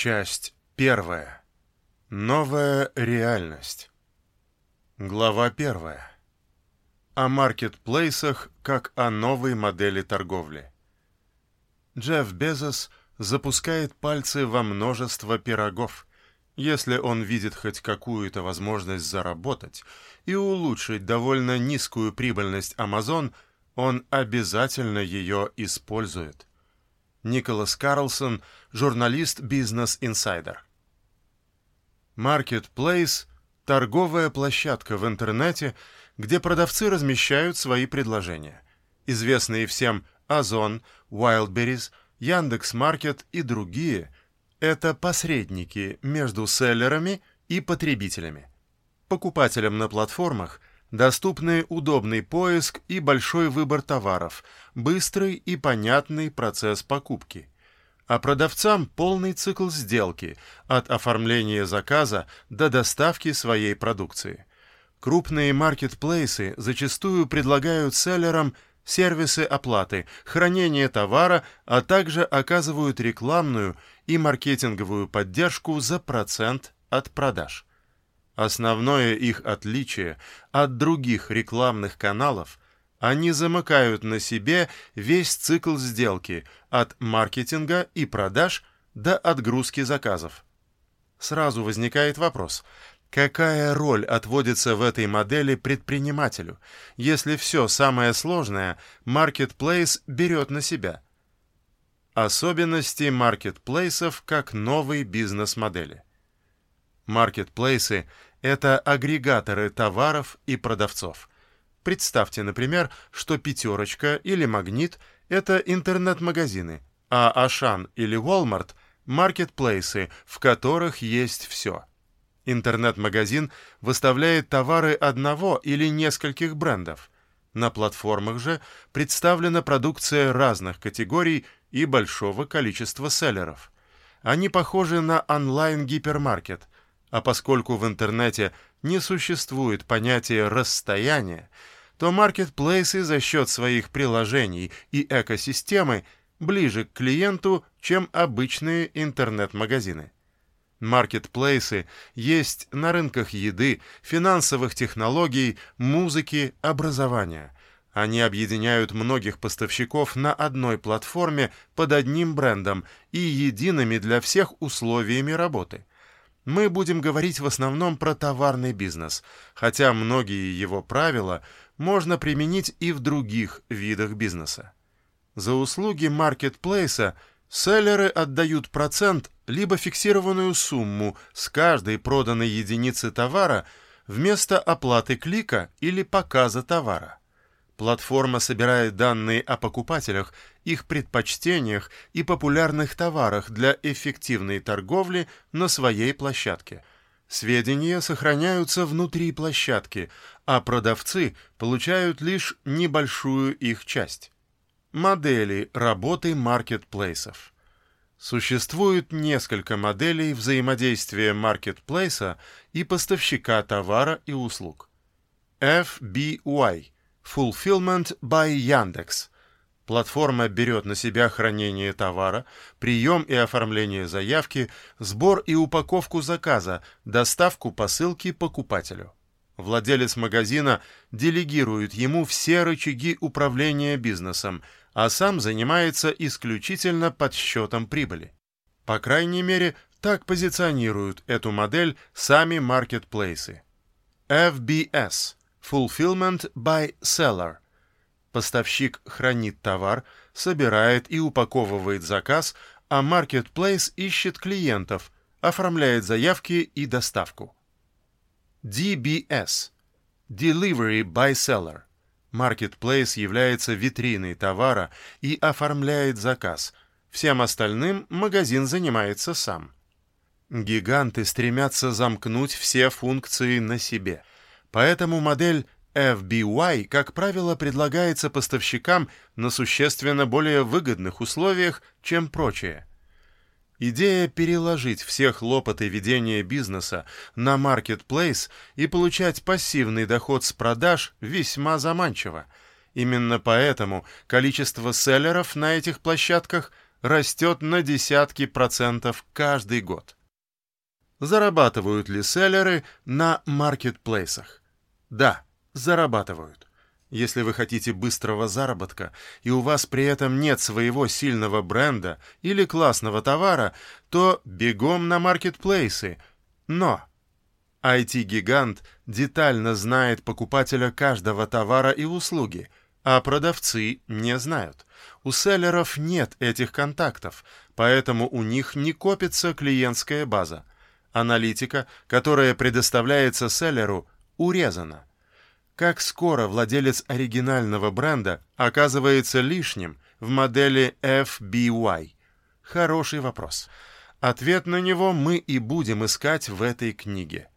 Часть первая. Новая реальность. Глава первая. О маркетплейсах как о новой модели торговли. Джефф Безос запускает пальцы во множество пирогов, если он видит хоть какую-то возможность заработать и улучшить довольно низкую прибыльность Amazon, он обязательно ее использует. Николас Карлсон, журналист Business Insider. Marketplace – торговая площадка в интернете, где продавцы размещают свои предложения. Известные всем Озон, Wildberries, Яндекс.Маркет и другие – это посредники между селлерами и потребителями. Покупателям на платформах доступны удобный поиск и большой выбор товаров, быстрый и понятный процесс покупки. А продавцам полный цикл сделки от оформления заказа до доставки своей продукции. Крупные маркетплейсы зачастую предлагают селлерам сервисы оплаты, хранение товара, а также оказывают рекламную и маркетинговую поддержку за процент от продаж. Основное их отличие от других рекламных каналов – они замыкают на себе весь цикл сделки от маркетинга и продаж до отгрузки заказов. Сразу возникает вопрос – Какая роль отводится в этой модели предпринимателю, если все самое сложное Marketplace берет на себя? Особенности маркетплейсов как новой бизнес-модели. Маркетплейсы – это агрегаторы товаров и продавцов. Представьте, например, что «Пятерочка» или «Магнит» – это интернет-магазины, а «Ашан» или «Walmart» – маркетплейсы, в которых есть все – Интернет-магазин выставляет товары одного или нескольких брендов. На платформах же представлена продукция разных категорий и большого количества селлеров. Они похожи на онлайн-гипермаркет, а поскольку в интернете не существует понятия расстояния, то маркетплейсы за счет своих приложений и экосистемы ближе к клиенту, чем обычные интернет-магазины. Маркетплейсы есть на рынках еды, финансовых технологий, музыки, образования. Они объединяют многих поставщиков на одной платформе под одним брендом и едиными для всех условиями работы. Мы будем говорить в основном про товарный бизнес, хотя многие его правила можно применить и в других видах бизнеса. За услуги маркетплейса – Селлеры отдают процент либо фиксированную сумму с каждой проданной единицы товара вместо оплаты клика или показа товара. Платформа собирает данные о покупателях, их предпочтениях и популярных товарах для эффективной торговли на своей площадке. Сведения сохраняются внутри площадки, а продавцы получают лишь небольшую их часть. Модели работы маркетплейсов. Существует несколько моделей взаимодействия маркетплейса и поставщика товара и услуг. FBY – Fulfillment by Yandex. Платформа берет на себя хранение товара, прием и оформление заявки, сбор и упаковку заказа, доставку посылки покупателю. Владелец магазина делегирует ему все рычаги управления бизнесом, а сам занимается исключительно подсчетом прибыли. По крайней мере, так позиционируют эту модель сами маркетплейсы. FBS – Fulfillment by Seller. Поставщик хранит товар, собирает и упаковывает заказ, а маркетплейс ищет клиентов, оформляет заявки и доставку. DBS – Delivery by Seller. Marketplace является витриной товара и оформляет заказ. Всем остальным магазин занимается сам. Гиганты стремятся замкнуть все функции на себе. Поэтому модель FBY, как правило, предлагается поставщикам на существенно более выгодных условиях, чем прочие. Идея переложить все хлопоты ведения бизнеса на маркетплейс и получать пассивный доход с продаж весьма заманчива. Именно поэтому количество селлеров на этих площадках растет на десятки процентов каждый год. Зарабатывают ли селлеры на маркетплейсах? Да, зарабатывают. Если вы хотите быстрого заработка, и у вас при этом нет своего сильного бренда или классного товара, то бегом на маркетплейсы. Но IT-гигант детально знает покупателя каждого товара и услуги, а продавцы не знают. У селлеров нет этих контактов, поэтому у них не копится клиентская база. Аналитика, которая предоставляется селлеру, урезана. Как скоро владелец оригинального бренда оказывается лишним в модели FBY? Хороший вопрос. Ответ на него мы и будем искать в этой книге.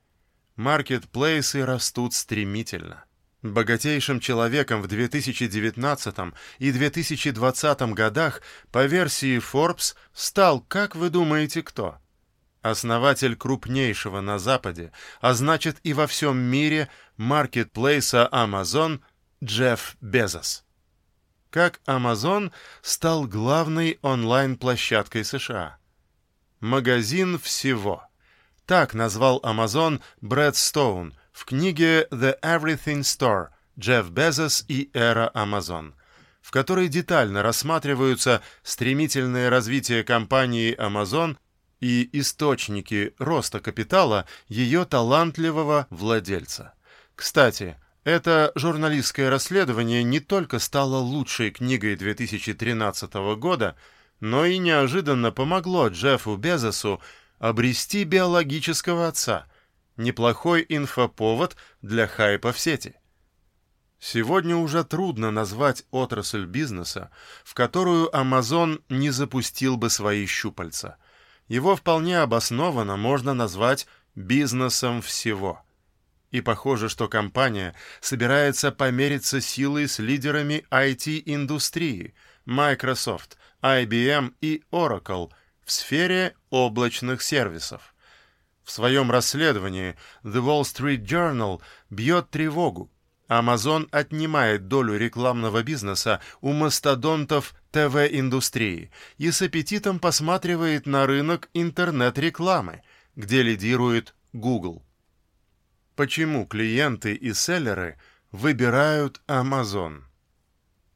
Маркетплейсы растут стремительно. Богатейшим человеком в 2019 и 2020 годах по версии Forbes стал, как вы думаете, кто? Основатель крупнейшего на Западе, а значит и во всем мире, маркетплейса Amazon Джефф Безос. Как Amazon стал главной онлайн-площадкой США. Магазин всего. Так назвал Amazon Брэд Стоун в книге «The Everything Store. Джефф Безос и эра Amazon», в которой детально рассматриваются стремительное развитие компании Amazon – и источники роста капитала ее талантливого владельца. Кстати, это журналистское расследование не только стало лучшей книгой 2013 года, но и неожиданно помогло Джеффу Безосу обрести биологического отца. Неплохой инфоповод для хайпа в сети. Сегодня уже трудно назвать отрасль бизнеса, в которую Amazon не запустил бы свои щупальца – его вполне обоснованно можно назвать бизнесом всего. И похоже, что компания собирается помериться силой с лидерами IT-индустрии Microsoft, IBM и Oracle в сфере облачных сервисов. В своем расследовании The Wall Street Journal бьет тревогу. Amazon отнимает долю рекламного бизнеса у мастодонтов ТВ-индустрии и с аппетитом посматривает на рынок интернет-рекламы, где лидирует Google. Почему клиенты и селлеры выбирают Amazon?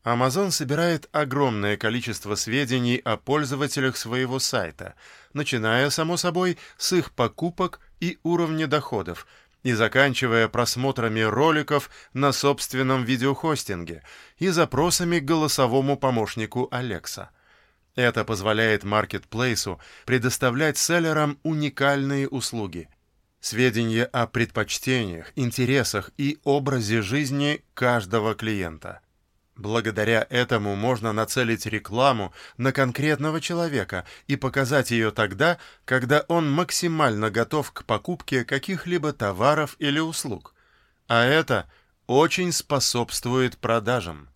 Amazon собирает огромное количество сведений о пользователях своего сайта, начиная, само собой, с их покупок и уровня доходов – и заканчивая просмотрами роликов на собственном видеохостинге и запросами к голосовому помощнику Алекса. Это позволяет маркетплейсу предоставлять селлерам уникальные услуги. Сведения о предпочтениях, интересах и образе жизни каждого клиента – Благодаря этому можно нацелить рекламу на конкретного человека и показать ее тогда, когда он максимально готов к покупке каких-либо товаров или услуг. А это очень способствует продажам.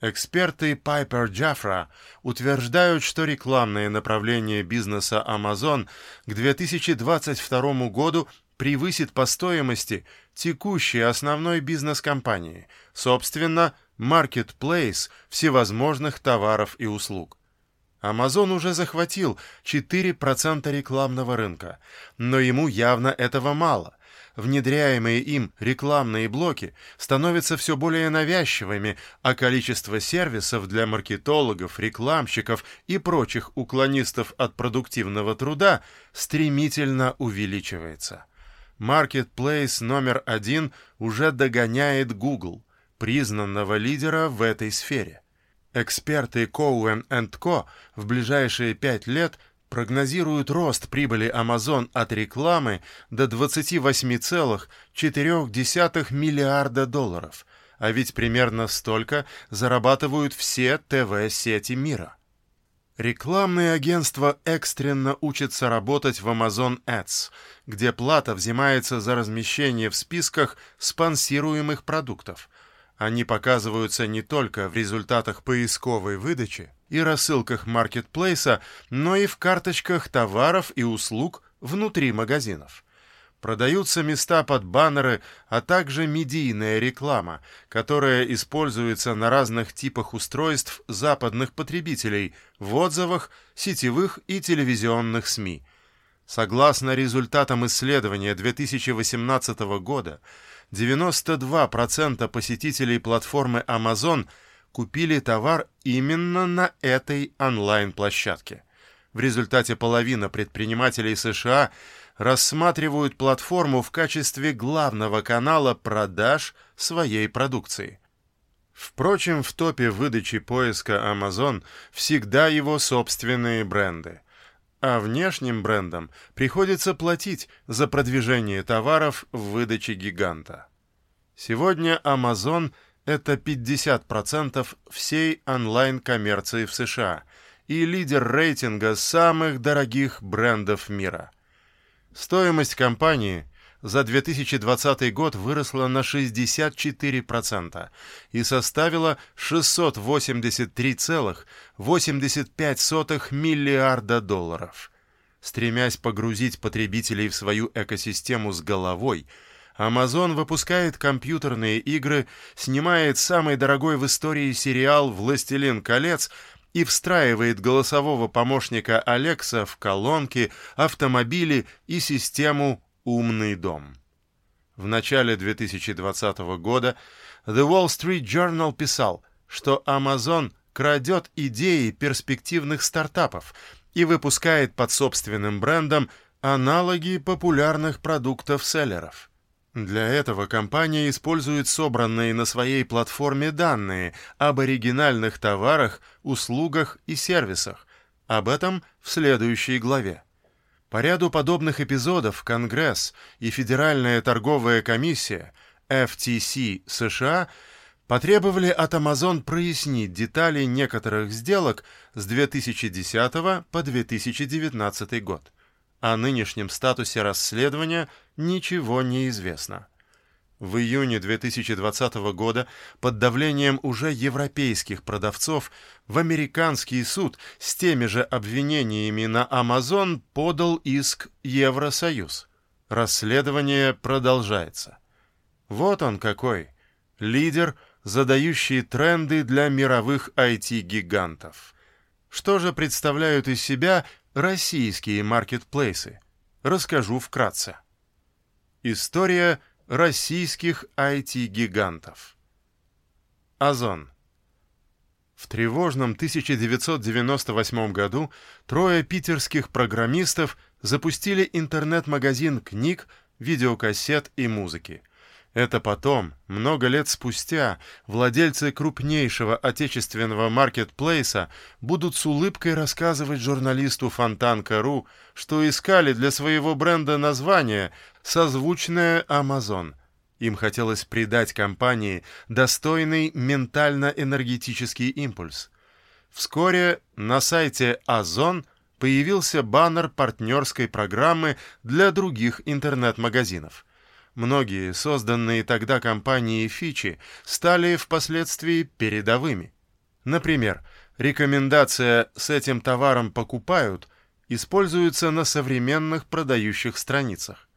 Эксперты Piper Jaffra утверждают, что рекламное направление бизнеса Amazon к 2022 году превысит по стоимости текущий основной бизнес компании, собственно, маркетплейс всевозможных товаров и услуг. Amazon уже захватил 4% рекламного рынка, но ему явно этого мало. Внедряемые им рекламные блоки становятся все более навязчивыми, а количество сервисов для маркетологов, рекламщиков и прочих уклонистов от продуктивного труда стремительно увеличивается. Marketplace номер один уже догоняет Google признанного лидера в этой сфере. Эксперты Cowen Co. в ближайшие пять лет прогнозируют рост прибыли Amazon от рекламы до 28,4 миллиарда долларов, а ведь примерно столько зарабатывают все ТВ-сети мира. Рекламные агентства экстренно учатся работать в Amazon Ads, где плата взимается за размещение в списках спонсируемых продуктов – они показываются не только в результатах поисковой выдачи и рассылках маркетплейса, но и в карточках товаров и услуг внутри магазинов. Продаются места под баннеры, а также медийная реклама, которая используется на разных типах устройств западных потребителей в отзывах, сетевых и телевизионных СМИ. Согласно результатам исследования 2018 года, 92% посетителей платформы Amazon купили товар именно на этой онлайн-площадке. В результате половина предпринимателей США рассматривают платформу в качестве главного канала продаж своей продукции. Впрочем, в топе выдачи поиска Amazon всегда его собственные бренды. А внешним брендам приходится платить за продвижение товаров в выдаче гиганта. Сегодня Amazon – это 50% всей онлайн-коммерции в США и лидер рейтинга самых дорогих брендов мира – Стоимость компании за 2020 год выросла на 64% и составила 683,85 миллиарда долларов. Стремясь погрузить потребителей в свою экосистему с головой, Amazon выпускает компьютерные игры, снимает самый дорогой в истории сериал «Властелин колец», и встраивает голосового помощника Алекса в колонки, автомобили и систему «Умный дом». В начале 2020 года The Wall Street Journal писал, что Amazon крадет идеи перспективных стартапов и выпускает под собственным брендом аналоги популярных продуктов-селлеров. Для этого компания использует собранные на своей платформе данные об оригинальных товарах, услугах и сервисах. Об этом в следующей главе. По ряду подобных эпизодов Конгресс и Федеральная торговая комиссия FTC США потребовали от Amazon прояснить детали некоторых сделок с 2010 по 2019 год. О нынешнем статусе расследования ничего не известно. В июне 2020 года под давлением уже европейских продавцов в американский суд с теми же обвинениями на Amazon подал иск Евросоюз. Расследование продолжается. Вот он какой. Лидер, задающий тренды для мировых IT-гигантов. Что же представляют из себя российские маркетплейсы? Расскажу вкратце. История российских IT-гигантов. Озон. В тревожном 1998 году трое питерских программистов запустили интернет-магазин книг, видеокассет и музыки. Это потом, много лет спустя, владельцы крупнейшего отечественного маркетплейса будут с улыбкой рассказывать журналисту Фонтанка.ру, что искали для своего бренда название, созвучное Amazon. Им хотелось придать компании достойный ментально-энергетический импульс. Вскоре на сайте Озон появился баннер партнерской программы для других интернет-магазинов – Многие созданные тогда компании фичи стали впоследствии передовыми. Например, рекомендация «с этим товаром покупают» используется на современных продающих страницах.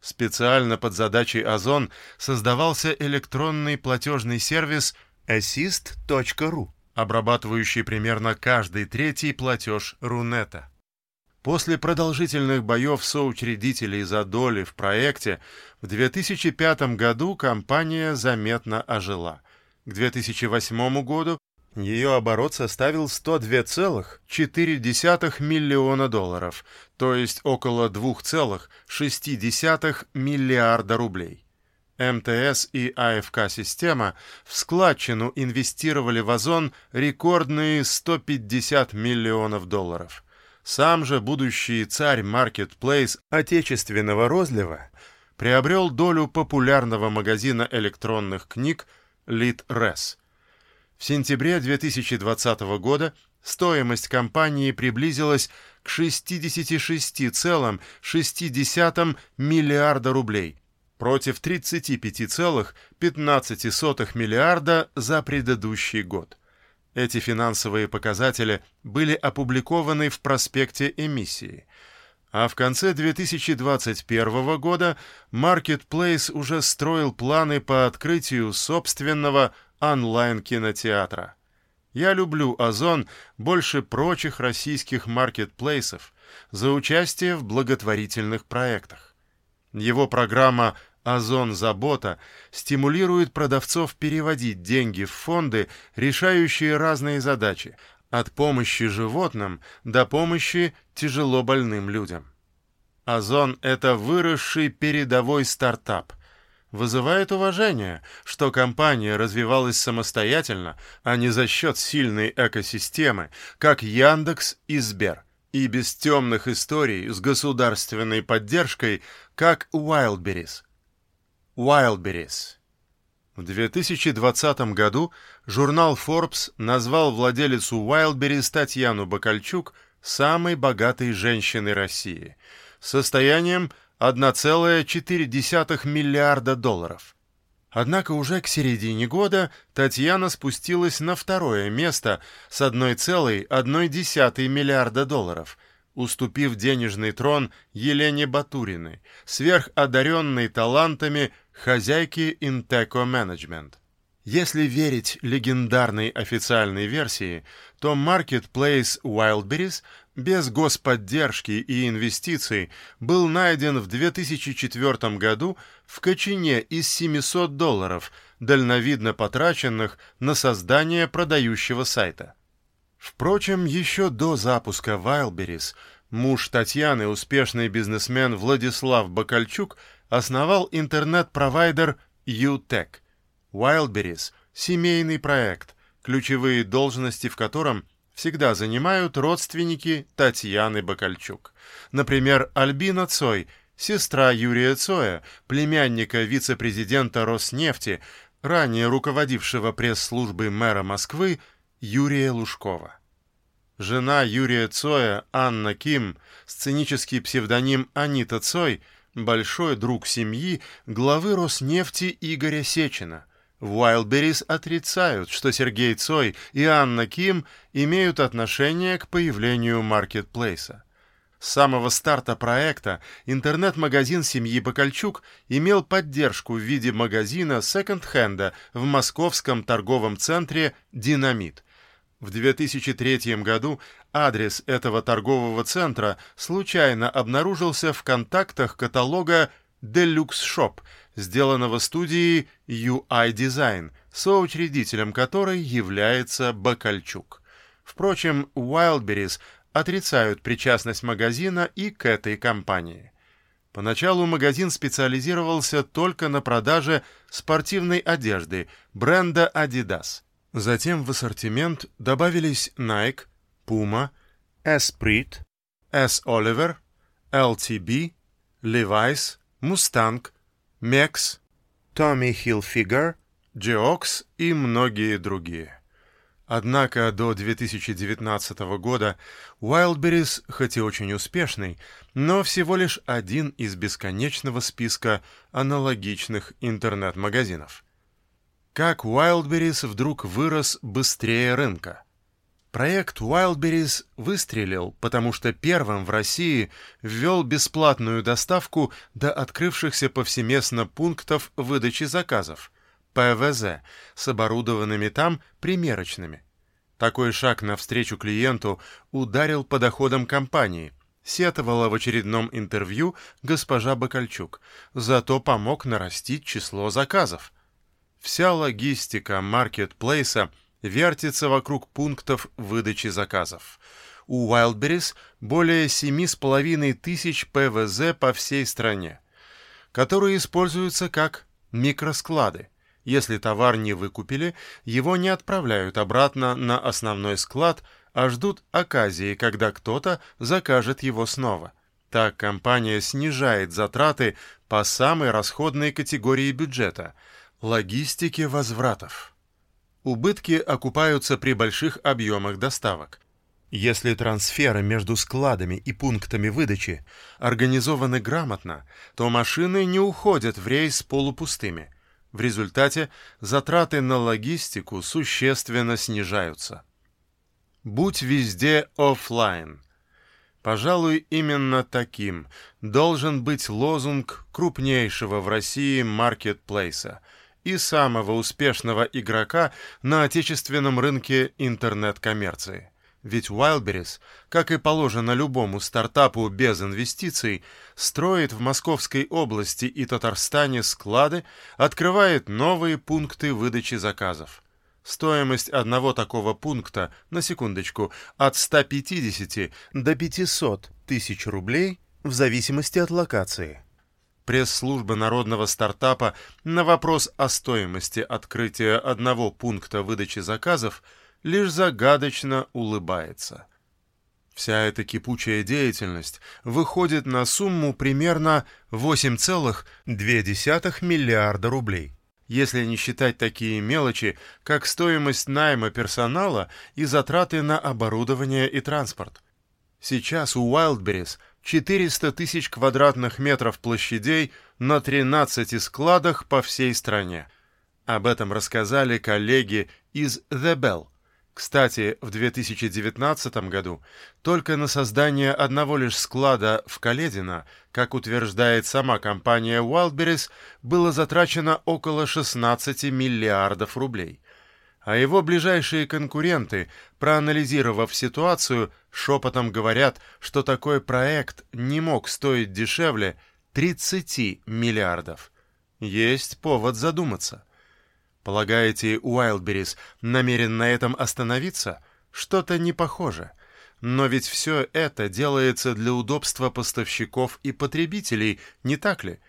Специально под задачей Озон создавался электронный платежный сервис assist.ru, обрабатывающий примерно каждый третий платеж Рунета. После продолжительных боев соучредителей за доли в проекте в 2005 году компания заметно ожила. К 2008 году ее оборот составил 102,4 миллиона долларов, то есть около 2,6 миллиарда рублей. МТС и АФК-система в складчину инвестировали в Озон рекордные 150 миллионов долларов – сам же будущий царь Marketplace отечественного розлива приобрел долю популярного магазина электронных книг LitRes. В сентябре 2020 года стоимость компании приблизилась к 66,6 миллиарда рублей против 35,15 миллиарда за предыдущий год. Эти финансовые показатели были опубликованы в проспекте эмиссии. А в конце 2021 года Marketplace уже строил планы по открытию собственного онлайн-кинотеатра. Я люблю Озон больше прочих российских маркетплейсов за участие в благотворительных проектах. Его программа «Озон Забота» стимулирует продавцов переводить деньги в фонды, решающие разные задачи, от помощи животным до помощи тяжело больным людям. Озон — это выросший передовой стартап. Вызывает уважение, что компания развивалась самостоятельно, а не за счет сильной экосистемы, как Яндекс и Сбер, и без темных историй с государственной поддержкой, как Wildberries. Wildberries в 2020 году журнал Forbes назвал владелицу Wildberries Татьяну Бакальчук самой богатой женщиной России с состоянием 1,4 миллиарда долларов. Однако уже к середине года Татьяна спустилась на второе место с 1,1 миллиарда долларов, уступив денежный трон Елене Батуриной, сверходаренной талантами хозяйки Inteco Management. Если верить легендарной официальной версии, то Marketplace Wildberries без господдержки и инвестиций был найден в 2004 году в кочине из 700 долларов, дальновидно потраченных на создание продающего сайта. Впрочем, еще до запуска Wildberries муж Татьяны, успешный бизнесмен Владислав Бакальчук, основал интернет-провайдер UTech. Wildberries – семейный проект, ключевые должности в котором всегда занимают родственники Татьяны Бакальчук. Например, Альбина Цой, сестра Юрия Цоя, племянника вице-президента Роснефти, ранее руководившего пресс-службой мэра Москвы Юрия Лужкова. Жена Юрия Цоя, Анна Ким, сценический псевдоним Анита Цой – большой друг семьи главы Роснефти Игоря Сечина. Wildberries отрицают, что Сергей Цой и Анна Ким имеют отношение к появлению маркетплейса. С самого старта проекта интернет-магазин семьи Бакальчук имел поддержку в виде магазина секонд-хенда в московском торговом центре «Динамит». В 2003 году адрес этого торгового центра случайно обнаружился в контактах каталога Deluxe Shop, сделанного студией UI Design, соучредителем которой является Бакальчук. Впрочем, Wildberries отрицают причастность магазина и к этой компании. Поначалу магазин специализировался только на продаже спортивной одежды бренда Adidas – Затем в ассортимент добавились Nike, Puma, Esprit, S. Oliver, LTB, Levi's, Mustang, Mex, Tommy Hilfiger, Geox и многие другие. Однако до 2019 года Wildberries, хоть и очень успешный, но всего лишь один из бесконечного списка аналогичных интернет-магазинов – как Wildberries вдруг вырос быстрее рынка. Проект Wildberries выстрелил, потому что первым в России ввел бесплатную доставку до открывшихся повсеместно пунктов выдачи заказов, ПВЗ, с оборудованными там примерочными. Такой шаг навстречу клиенту ударил по доходам компании, сетовала в очередном интервью госпожа Бакальчук, зато помог нарастить число заказов – Вся логистика маркетплейса вертится вокруг пунктов выдачи заказов. У Wildberries более 7,5 тысяч ПВЗ по всей стране, которые используются как микросклады. Если товар не выкупили, его не отправляют обратно на основной склад, а ждут оказии, когда кто-то закажет его снова. Так компания снижает затраты по самой расходной категории бюджета – Логистики возвратов. Убытки окупаются при больших объемах доставок. Если трансферы между складами и пунктами выдачи организованы грамотно, то машины не уходят в рейс полупустыми. В результате затраты на логистику существенно снижаются. Будь везде офлайн. Пожалуй, именно таким должен быть лозунг крупнейшего в России маркетплейса и самого успешного игрока на отечественном рынке интернет-коммерции. Ведь Wildberries, как и положено любому стартапу без инвестиций, строит в Московской области и Татарстане склады, открывает новые пункты выдачи заказов. Стоимость одного такого пункта, на секундочку, от 150 до 500 тысяч рублей в зависимости от локации. Пресс-служба народного стартапа на вопрос о стоимости открытия одного пункта выдачи заказов лишь загадочно улыбается. Вся эта кипучая деятельность выходит на сумму примерно 8,2 миллиарда рублей если не считать такие мелочи, как стоимость найма персонала и затраты на оборудование и транспорт. Сейчас у Wildberries 400 тысяч квадратных метров площадей на 13 складах по всей стране. Об этом рассказали коллеги из The Bell – кстати, в 2019 году только на создание одного лишь склада в Каледино, как утверждает сама компания Wildberries, было затрачено около 16 миллиардов рублей. А его ближайшие конкуренты, проанализировав ситуацию, шепотом говорят, что такой проект не мог стоить дешевле 30 миллиардов. Есть повод задуматься. Полагаете, Уайлдберрис намерен на этом остановиться? Что-то не похоже. Но ведь все это делается для удобства поставщиков и потребителей, не так ли?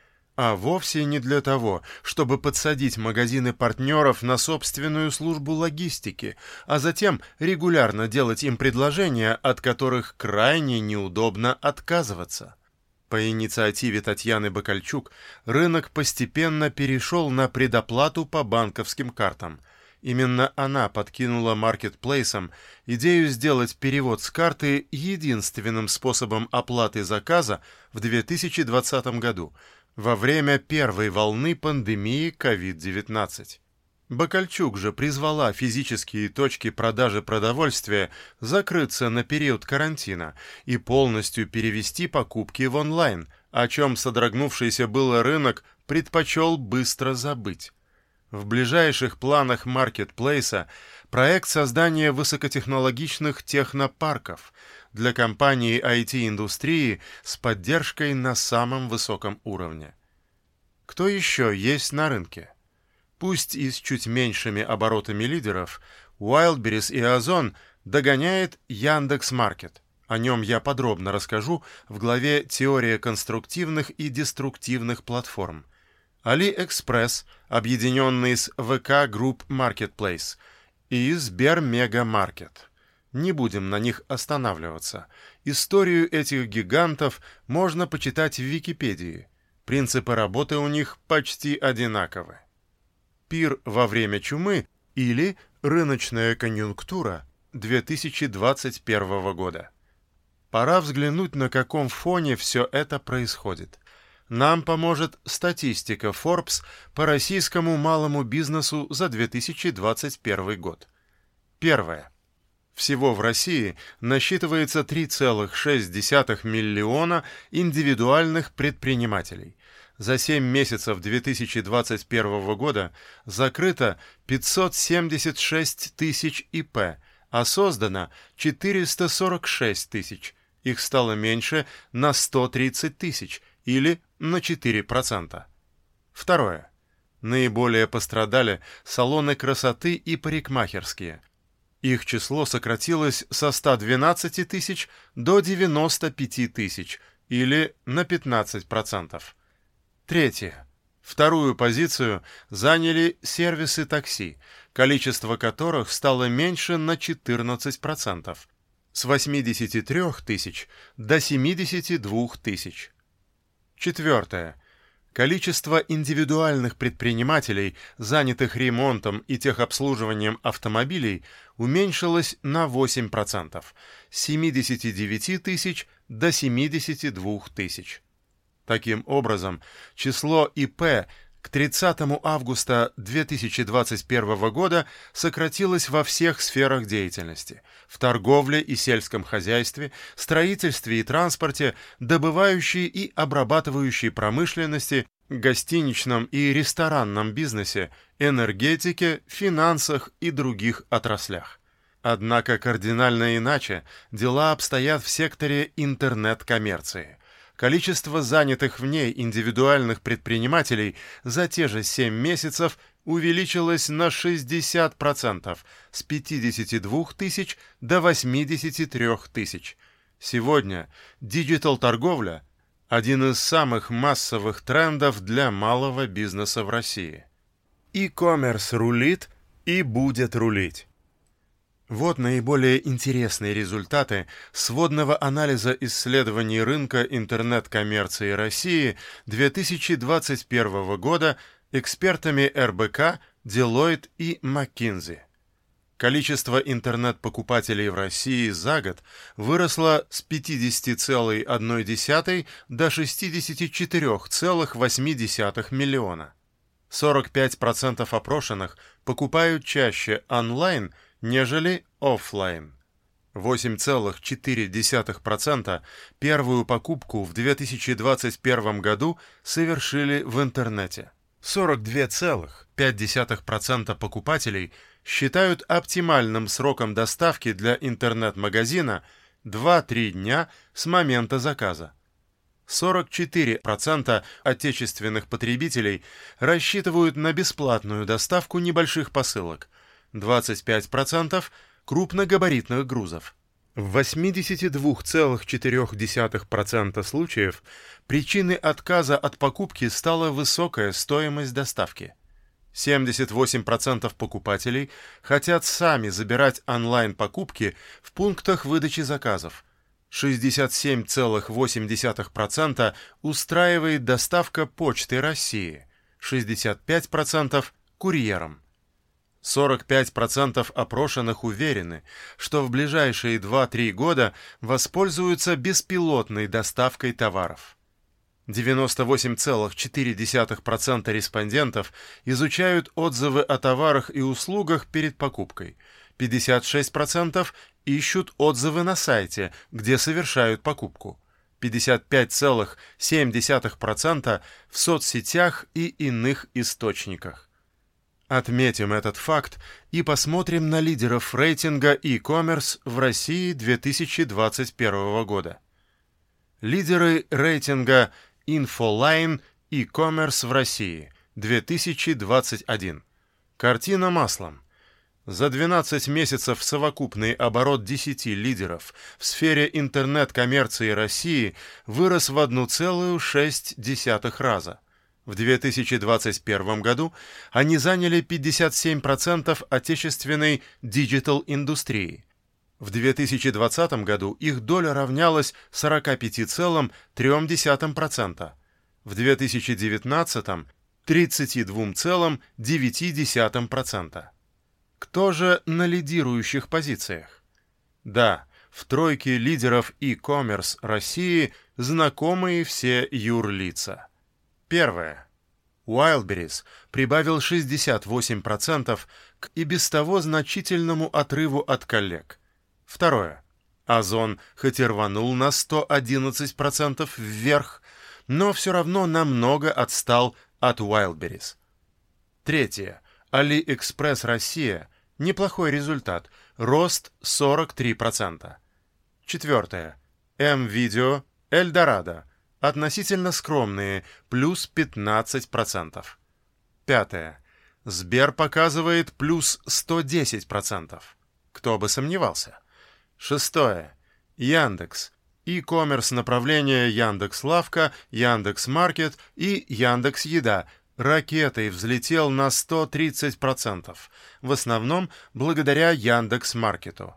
А вовсе не для того, чтобы подсадить магазины партнеров на собственную службу логистики, а затем регулярно делать им предложения, от которых крайне неудобно отказываться. По инициативе Татьяны Бакальчук рынок постепенно перешел на предоплату по банковским картам. Именно она подкинула маркетплейсам идею сделать перевод с карты единственным способом оплаты заказа в 2020 году, во время первой волны пандемии COVID-19. Бакальчук же призвала физические точки продажи продовольствия закрыться на период карантина и полностью перевести покупки в онлайн, о чем содрогнувшийся было рынок предпочел быстро забыть. В ближайших планах маркетплейса проект создания высокотехнологичных технопарков для компаний IT-индустрии с поддержкой на самом высоком уровне. Кто еще есть на рынке? Пусть и с чуть меньшими оборотами лидеров, Wildberries и Озон догоняет Яндекс.Маркет. О нем я подробно расскажу в главе «Теория конструктивных и деструктивных платформ». AliExpress, объединенный с VK Group Marketplace, и Сбермега Маркет. Не будем на них останавливаться. Историю этих гигантов можно почитать в Википедии. Принципы работы у них почти одинаковы пир во время чумы или рыночная конъюнктура 2021 года. Пора взглянуть, на каком фоне все это происходит. Нам поможет статистика Forbes по российскому малому бизнесу за 2021 год. Первое. Всего в России насчитывается 3,6 миллиона индивидуальных предпринимателей – за 7 месяцев 2021 года закрыто 576 тысяч ИП, а создано 446 тысяч. Их стало меньше на 130 тысяч или на 4%. Второе. Наиболее пострадали салоны красоты и парикмахерские. Их число сократилось со 112 тысяч до 95 тысяч или на 15%. Третье. Вторую позицию заняли сервисы такси, количество которых стало меньше на 14%, с 83 тысяч до 72 тысяч. Четвертое. Количество индивидуальных предпринимателей, занятых ремонтом и техобслуживанием автомобилей, уменьшилось на 8%, с 79 тысяч до 72 тысяч. Таким образом, число ИП, к 30 августа 2021 года сократилось во всех сферах деятельности – в торговле и сельском хозяйстве, строительстве и транспорте, добывающей и обрабатывающей промышленности, гостиничном и ресторанном бизнесе, энергетике, финансах и других отраслях. Однако кардинально иначе дела обстоят в секторе интернет-коммерции – количество занятых в ней индивидуальных предпринимателей за те же 7 месяцев увеличилось на 60% с 52 тысяч до 83 тысяч. Сегодня диджитал-торговля – один из самых массовых трендов для малого бизнеса в России. E-commerce рулит и будет рулить. Вот наиболее интересные результаты сводного анализа исследований рынка интернет-коммерции России 2021 года экспертами РБК, Deloitte и McKinsey. Количество интернет-покупателей в России за год выросло с 50,1 до 64,8 миллиона. 45% опрошенных покупают чаще онлайн – нежели офлайн. 8,4% первую покупку в 2021 году совершили в интернете. 42,5% покупателей считают оптимальным сроком доставки для интернет-магазина 2-3 дня с момента заказа. 44% отечественных потребителей рассчитывают на бесплатную доставку небольших посылок – 25% крупногабаритных грузов. В 82,4% случаев причиной отказа от покупки стала высокая стоимость доставки. 78% покупателей хотят сами забирать онлайн-покупки в пунктах выдачи заказов. 67,8% устраивает доставка Почты России, 65% курьером. 45% опрошенных уверены, что в ближайшие 2-3 года воспользуются беспилотной доставкой товаров. 98,4% респондентов изучают отзывы о товарах и услугах перед покупкой. 56% ищут отзывы на сайте, где совершают покупку. 55,7% в соцсетях и иных источниках. Отметим этот факт и посмотрим на лидеров рейтинга e-commerce в России 2021 года. Лидеры рейтинга Infoline e-commerce в России 2021. Картина маслом. За 12 месяцев совокупный оборот 10 лидеров в сфере интернет-коммерции России вырос в 1,6 раза – в 2021 году они заняли 57% отечественной digital-индустрии. В 2020 году их доля равнялась 45,3%, в 2019 – 32,9%. Кто же на лидирующих позициях? Да, в тройке лидеров e-commerce России знакомые все юрлица. Первое. Wildberries прибавил 68% к и без того значительному отрыву от коллег. Второе. Озон хоть и рванул на 111% вверх, но все равно намного отстал от Wildberries. Третье. AliExpress Россия. Неплохой результат. Рост 43%. Четвертое. M-Video Эльдорадо относительно скромные, плюс 15%. Пятое. Сбер показывает плюс 110%. Кто бы сомневался. Шестое. Яндекс. E-commerce направление Яндекс Лавка, Яндекс Маркет и Яндекс Еда ракетой взлетел на 130%, в основном благодаря Яндекс Маркету.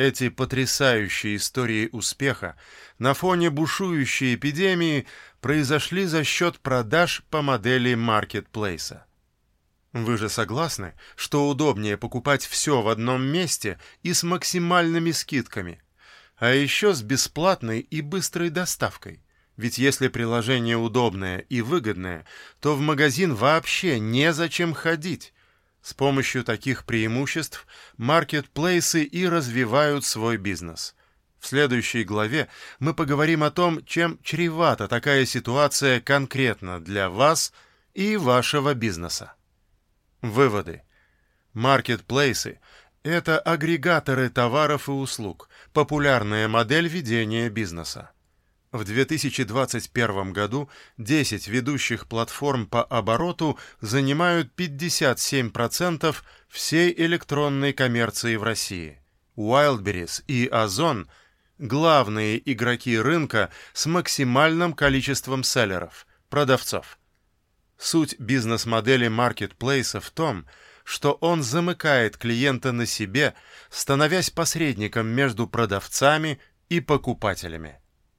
Эти потрясающие истории успеха на фоне бушующей эпидемии произошли за счет продаж по модели маркетплейса. Вы же согласны, что удобнее покупать все в одном месте и с максимальными скидками, а еще с бесплатной и быстрой доставкой? Ведь если приложение удобное и выгодное, то в магазин вообще незачем ходить. С помощью таких преимуществ маркетплейсы и развивают свой бизнес. В следующей главе мы поговорим о том, чем чревата такая ситуация конкретно для вас и вашего бизнеса. Выводы. Маркетплейсы – это агрегаторы товаров и услуг, популярная модель ведения бизнеса. В 2021 году 10 ведущих платформ по обороту занимают 57% всей электронной коммерции в России. Wildberries и Озон – главные игроки рынка с максимальным количеством селлеров, продавцов. Суть бизнес-модели маркетплейса в том, что он замыкает клиента на себе, становясь посредником между продавцами и покупателями.